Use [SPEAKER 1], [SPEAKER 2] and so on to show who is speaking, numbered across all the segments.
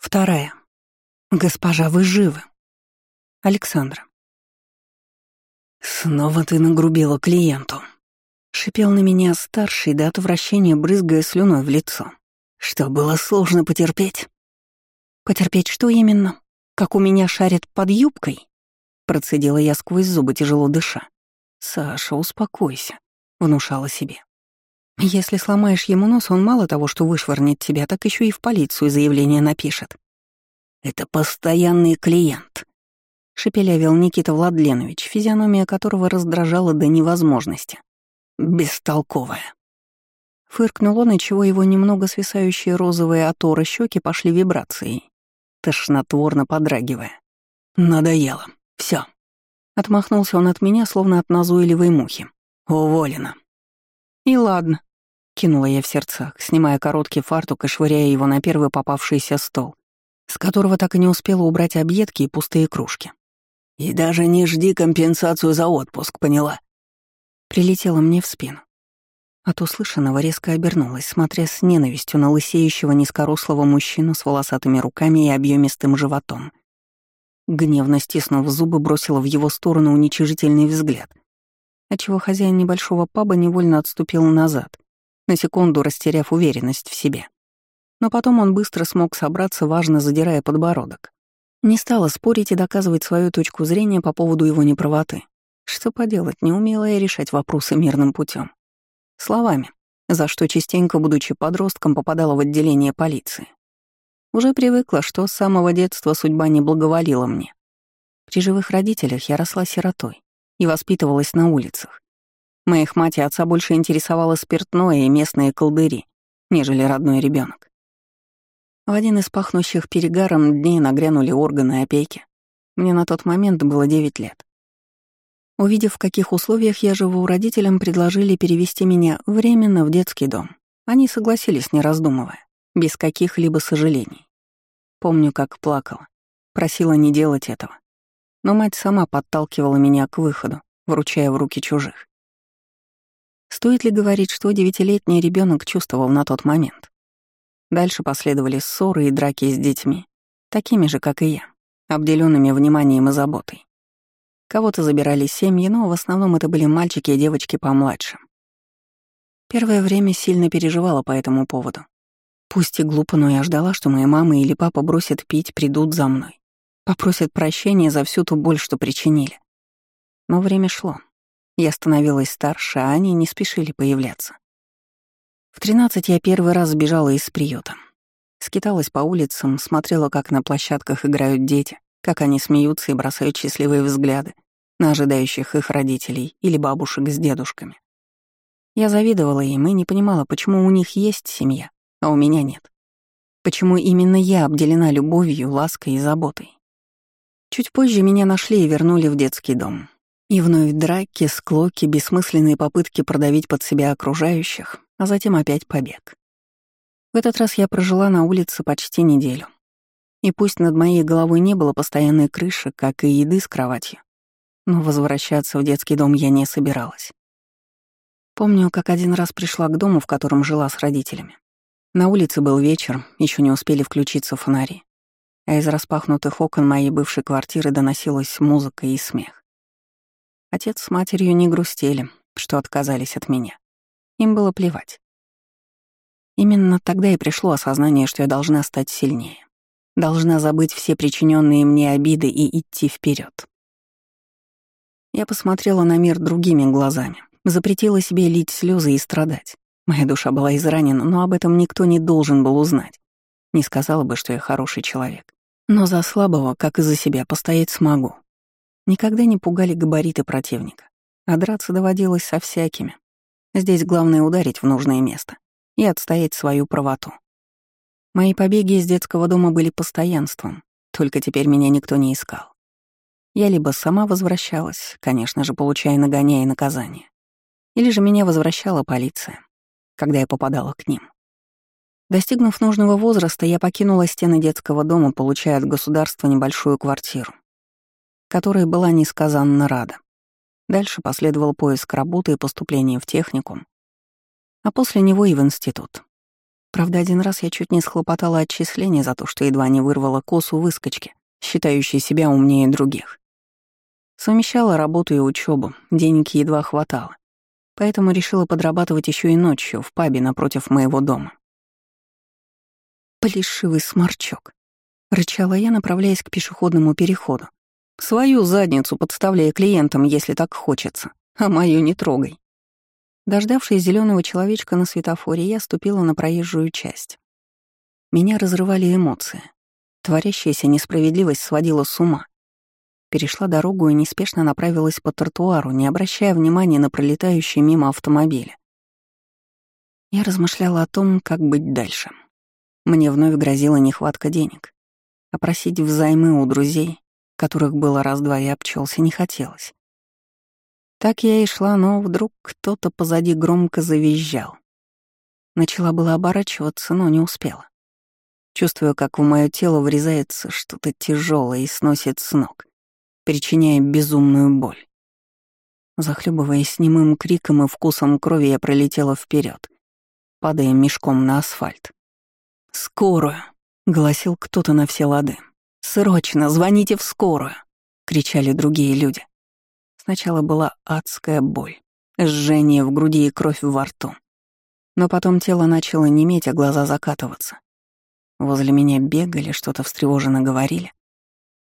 [SPEAKER 1] Вторая. Госпожа, вы живы. Александра. Снова ты нагрубила клиенту. Шипел на меня старший до отвращения, брызгая слюной в лицо. Что было сложно потерпеть? Потерпеть что именно? Как у меня шарят под юбкой? Процедила я сквозь зубы, тяжело дыша. «Саша, успокойся», — внушала себе. Если сломаешь ему нос, он мало того, что вышвырнет тебя, так еще и в полицию заявление напишет. «Это постоянный клиент», — шепелявил Никита Владленович, физиономия которого раздражала до невозможности. «Бестолковая». Фыркнул он, и чего его немного свисающие розовые от ора щеки пошли вибрацией, тошнотворно подрагивая. «Надоело. Все. Отмахнулся он от меня, словно от назойливой мухи. «Уволена». «И ладно», Кинула я в сердцах, снимая короткий фартук и швыряя его на первый попавшийся стол, с которого так и не успела убрать объедки и пустые кружки. «И даже не жди компенсацию за отпуск, поняла?» Прилетела мне в спину. От услышанного резко обернулась, смотря с ненавистью на лысеющего низкорослого мужчину с волосатыми руками и объемистым животом. Гневно стиснув зубы, бросила в его сторону уничижительный взгляд, отчего хозяин небольшого паба невольно отступил назад — на секунду растеряв уверенность в себе. Но потом он быстро смог собраться, важно задирая подбородок. Не стала спорить и доказывать свою точку зрения по поводу его неправоты. Что поделать, не умела я решать вопросы мирным путем. Словами, за что частенько, будучи подростком, попадала в отделение полиции. Уже привыкла, что с самого детства судьба не благоволила мне. При живых родителях я росла сиротой и воспитывалась на улицах. Моих мать и отца больше интересовало спиртное и местные колдыри, нежели родной ребенок. В один из пахнущих перегаром дней нагрянули органы опеки. Мне на тот момент было 9 лет. Увидев, в каких условиях я живу, родителям предложили перевести меня временно в детский дом. Они согласились, не раздумывая, без каких-либо сожалений. Помню, как плакала, просила не делать этого. Но мать сама подталкивала меня к выходу, вручая в руки чужих. Стоит ли говорить, что девятилетний ребенок чувствовал на тот момент? Дальше последовали ссоры и драки с детьми, такими же, как и я, обделенными вниманием и заботой. Кого-то забирали семьи, но в основном это были мальчики и девочки помладше. Первое время сильно переживала по этому поводу. Пусть и глупо, но я ждала, что моя мама или папа бросят пить, придут за мной. Попросят прощения за всю ту боль, что причинили. Но время шло. Я становилась старше, а они не спешили появляться. В тринадцать я первый раз сбежала из приюта. Скиталась по улицам, смотрела, как на площадках играют дети, как они смеются и бросают счастливые взгляды на ожидающих их родителей или бабушек с дедушками. Я завидовала им и не понимала, почему у них есть семья, а у меня нет. Почему именно я обделена любовью, лаской и заботой. Чуть позже меня нашли и вернули в детский дом. И вновь драки, склоки, бессмысленные попытки продавить под себя окружающих, а затем опять побег. В этот раз я прожила на улице почти неделю. И пусть над моей головой не было постоянной крыши, как и еды с кроватью, но возвращаться в детский дом я не собиралась. Помню, как один раз пришла к дому, в котором жила с родителями. На улице был вечер, еще не успели включиться фонари, а из распахнутых окон моей бывшей квартиры доносилась музыка и смех. Отец с матерью не грустили, что отказались от меня. Им было плевать. Именно тогда и пришло осознание, что я должна стать сильнее. Должна забыть все причиненные мне обиды и идти вперед. Я посмотрела на мир другими глазами, запретила себе лить слезы и страдать. Моя душа была изранена, но об этом никто не должен был узнать. Не сказала бы, что я хороший человек. Но за слабого, как и за себя, постоять смогу. Никогда не пугали габариты противника, а драться доводилось со всякими. Здесь главное ударить в нужное место и отстоять свою правоту. Мои побеги из детского дома были постоянством, только теперь меня никто не искал. Я либо сама возвращалась, конечно же, получая нагоняя и наказание, или же меня возвращала полиция, когда я попадала к ним. Достигнув нужного возраста, я покинула стены детского дома, получая от государства небольшую квартиру которой была несказанно рада. Дальше последовал поиск работы и поступление в техникум, а после него и в институт. Правда, один раз я чуть не схлопотала отчисление за то, что едва не вырвала косу выскочки, считающей себя умнее других. Совмещала работу и учебу, денег едва хватало. Поэтому решила подрабатывать еще и ночью в пабе напротив моего дома. «Плешивый сморчок», — рычала я, направляясь к пешеходному переходу. «Свою задницу подставляя клиентам, если так хочется, а мою не трогай». Дождавшись зеленого человечка на светофоре, я ступила на проезжую часть. Меня разрывали эмоции. Творящаяся несправедливость сводила с ума. Перешла дорогу и неспешно направилась по тротуару, не обращая внимания на пролетающие мимо автомобили. Я размышляла о том, как быть дальше. Мне вновь грозила нехватка денег. А просить взаймы у друзей, которых было раз-два и обчелся, не хотелось. Так я и шла, но вдруг кто-то позади громко завизжал. Начала было оборачиваться, но не успела. Чувствую, как в мое тело врезается что-то тяжелое и сносит с ног, причиняя безумную боль. Захлебываясь немым криком и вкусом крови, я пролетела вперед, падая мешком на асфальт. «Скорую!» — гласил кто-то на все лады. «Срочно звоните в скорую!» — кричали другие люди. Сначала была адская боль, жжение в груди и кровь во рту. Но потом тело начало неметь, а глаза закатываться. Возле меня бегали, что-то встревоженно говорили,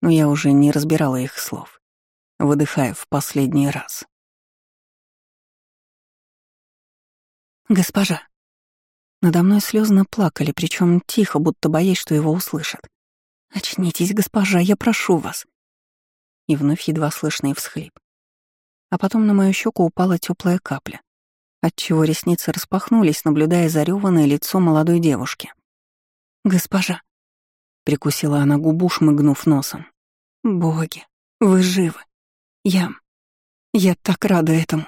[SPEAKER 1] но я уже не разбирала их слов, выдыхая в последний раз. «Госпожа!» Надо мной слезно плакали, причем тихо, будто боясь, что его услышат. «Очнитесь, госпожа, я прошу вас!» И вновь едва слышный всхлип а потом на мою щеку упала теплая капля, отчего ресницы распахнулись, наблюдая зареванное лицо молодой девушки. «Госпожа!» — прикусила она губу, шмыгнув носом. «Боги, вы живы! Я... я так рада этому!»